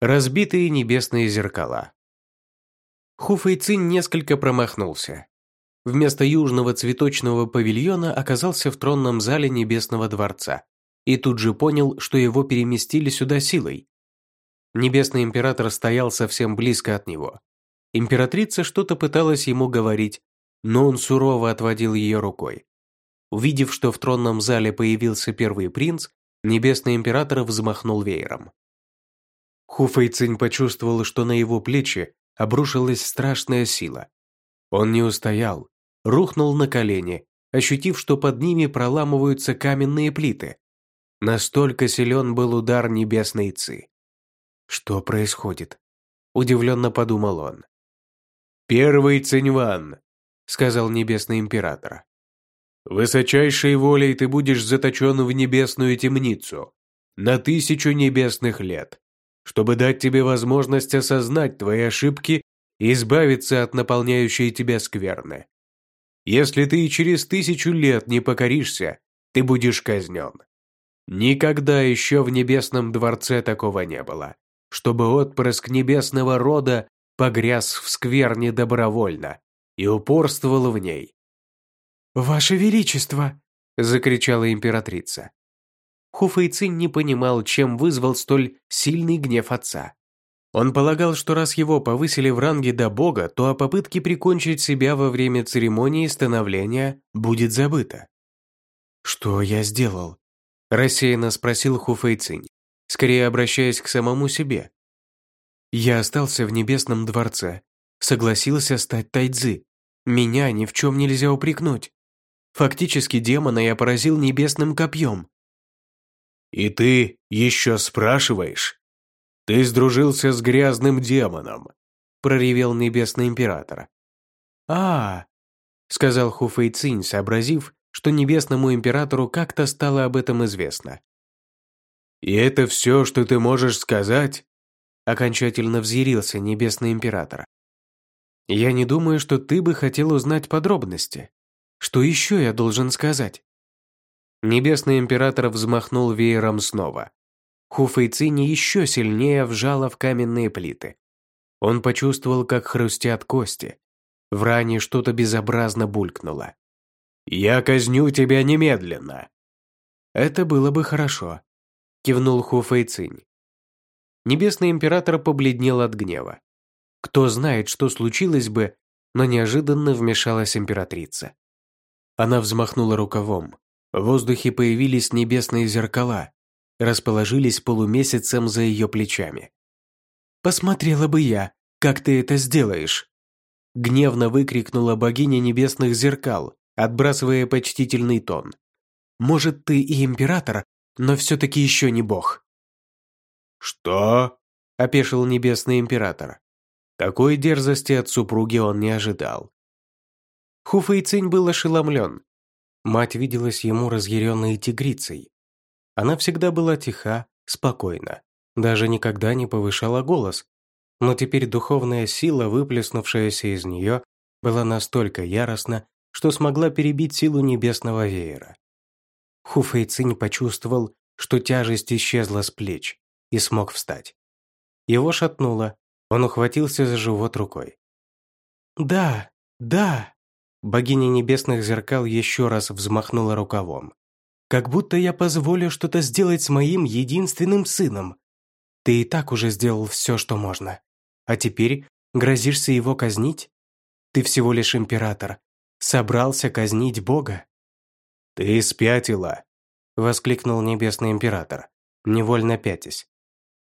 Разбитые небесные зеркала. Ху Фэйцин несколько промахнулся. Вместо южного цветочного павильона оказался в тронном зале Небесного дворца и тут же понял, что его переместили сюда силой. Небесный император стоял совсем близко от него. Императрица что-то пыталась ему говорить, но он сурово отводил ее рукой. Увидев, что в тронном зале появился первый принц, Небесный император взмахнул веером. Ху Фэйцинь почувствовал, что на его плечи обрушилась страшная сила. Он не устоял, рухнул на колени, ощутив, что под ними проламываются каменные плиты. Настолько силен был удар небесной Ци. «Что происходит?» – удивленно подумал он. «Первый Циньван», – сказал небесный император. «Высочайшей волей ты будешь заточен в небесную темницу на тысячу небесных лет чтобы дать тебе возможность осознать твои ошибки и избавиться от наполняющей тебя скверны. Если ты и через тысячу лет не покоришься, ты будешь казнен. Никогда еще в небесном дворце такого не было, чтобы отпрыск небесного рода погряз в скверне добровольно и упорствовал в ней. «Ваше Величество!» – закричала императрица. Хуфэйцин не понимал, чем вызвал столь сильный гнев отца. Он полагал, что раз его повысили в ранге до бога, то о попытке прикончить себя во время церемонии становления будет забыто. «Что я сделал?» – рассеянно спросил Хуфэйцинь, скорее обращаясь к самому себе. «Я остался в небесном дворце, согласился стать тайцзи. Меня ни в чем нельзя упрекнуть. Фактически демона я поразил небесным копьем, «И ты еще спрашиваешь? Ты сдружился с грязным демоном», – проревел небесный император. а, сказал Хуфэй Цинь, сообразив, что небесному императору как-то стало об этом известно. «И это все, что ты можешь сказать?» Окончательно взъярился небесный император. «Я не думаю, что ты бы хотел узнать подробности. Что еще я должен сказать?» Небесный император взмахнул веером снова. Хуфэйцини еще сильнее вжало в каменные плиты. Он почувствовал, как хрустят кости. В ране что-то безобразно булькнуло. «Я казню тебя немедленно!» «Это было бы хорошо», – кивнул Хуфэйцинь. Небесный император побледнел от гнева. Кто знает, что случилось бы, но неожиданно вмешалась императрица. Она взмахнула рукавом, в воздухе появились небесные зеркала, расположились полумесяцем за ее плечами. «Посмотрела бы я, как ты это сделаешь!» Гневно выкрикнула богиня небесных зеркал, отбрасывая почтительный тон. «Может, ты и император, но все-таки еще не бог». «Что?» – опешил небесный император. Такой дерзости от супруги он не ожидал. Хуфэйцинь был ошеломлен, Мать виделась ему разъяренной тигрицей. Она всегда была тиха, спокойна, даже никогда не повышала голос. Но теперь духовная сила, выплеснувшаяся из нее, была настолько яростна, что смогла перебить силу небесного веера. Хуфэйцинь почувствовал, что тяжесть исчезла с плеч, и смог встать. Его шатнуло, он ухватился за живот рукой. «Да, да!» Богиня небесных зеркал еще раз взмахнула рукавом. «Как будто я позволю что-то сделать с моим единственным сыном. Ты и так уже сделал все, что можно. А теперь грозишься его казнить? Ты всего лишь император. Собрался казнить Бога?» «Ты спятила!» – воскликнул небесный император, невольно пятясь.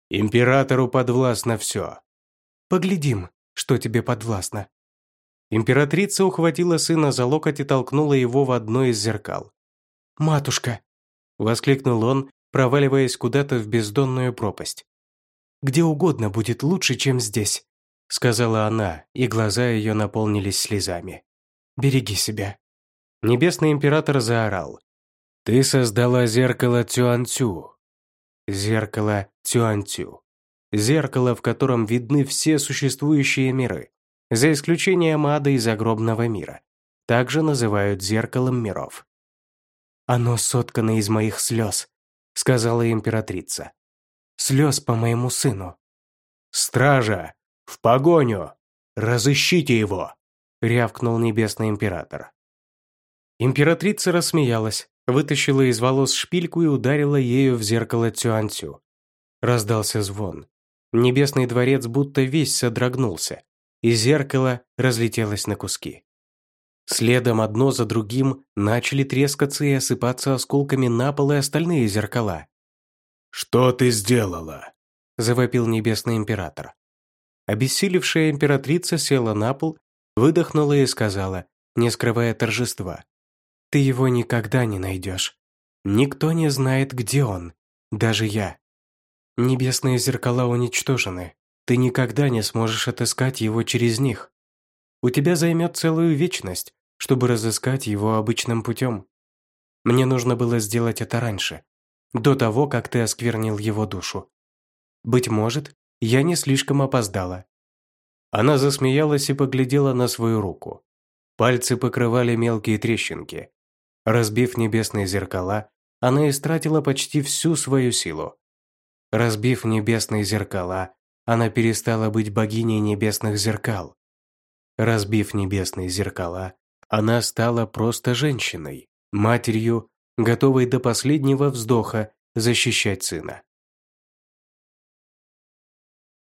«Императору подвластно все!» «Поглядим, что тебе подвластно», Императрица ухватила сына за локоть и толкнула его в одно из зеркал. «Матушка!» – воскликнул он, проваливаясь куда-то в бездонную пропасть. «Где угодно будет лучше, чем здесь», – сказала она, и глаза ее наполнились слезами. «Береги себя». Небесный император заорал. «Ты создала зеркало Цюанцю». Зеркало Цюанцю. Зеркало, в котором видны все существующие миры за исключением ада и загробного мира. Также называют зеркалом миров. «Оно соткано из моих слез», — сказала императрица. «Слез по моему сыну». «Стража! В погоню! Разыщите его!» – рявкнул Небесный Император. Императрица рассмеялась, вытащила из волос шпильку и ударила ею в зеркало Цюанцю. Раздался звон. Небесный дворец будто весь содрогнулся, и зеркало разлетелось на куски. Следом одно за другим начали трескаться и осыпаться осколками на пол и остальные зеркала. «Что ты сделала?» – завопил Небесный Император. Обессилевшая императрица села на пол, выдохнула и сказала, не скрывая торжества. «Ты его никогда не найдешь. Никто не знает, где он, даже я. Небесные зеркала уничтожены. Ты никогда не сможешь отыскать его через них. У тебя займет целую вечность, чтобы разыскать его обычным путем. Мне нужно было сделать это раньше, до того, как ты осквернил его душу. Быть может, я не слишком опоздала». Она засмеялась и поглядела на свою руку. Пальцы покрывали мелкие трещинки. Разбив небесные зеркала, она истратила почти всю свою силу. Разбив небесные зеркала, она перестала быть богиней небесных зеркал. Разбив небесные зеркала, она стала просто женщиной, матерью, готовой до последнего вздоха защищать сына.